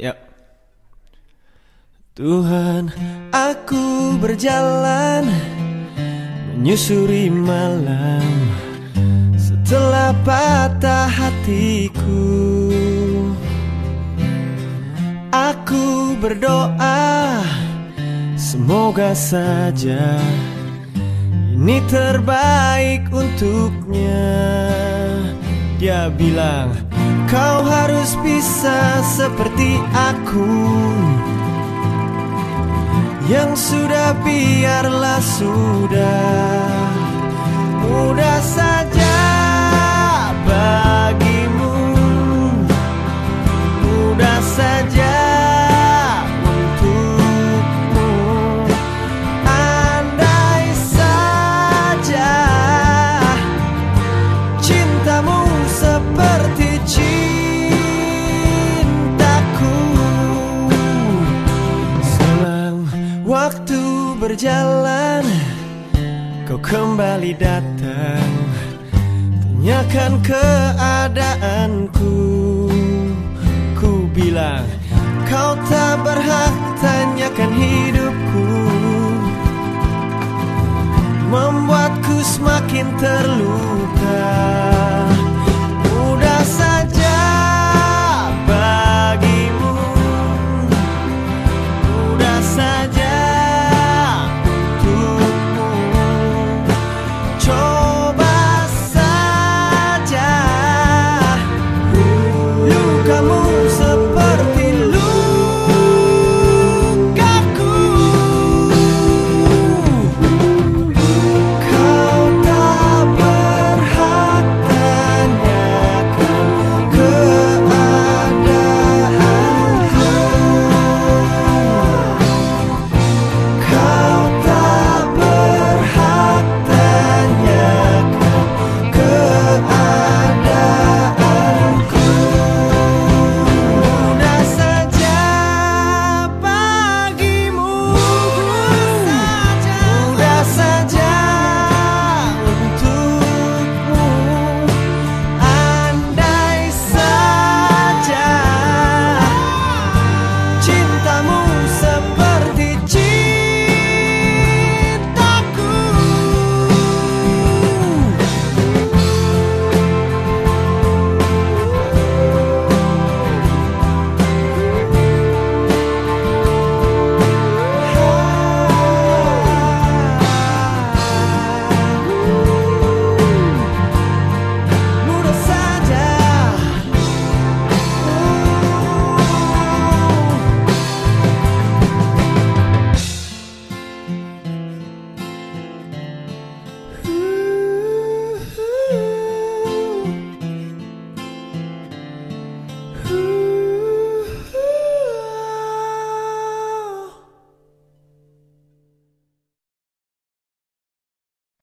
Ya. Tuhan, aku berjalan menyusuri malam setelah patah hatiku. Aku berdoa, semoga saja ini terbaik untuknya. Dia bilang, kau harus bisa seperti aku. Yang sudah biarlah sudah Mudah saja bagimu Mudah saja waktu berjalan Kau kembali datang. Tanyakan keadaanku. Ku bilang Kau tak berhak tanyakan hidupku. Membuatku semakin terluka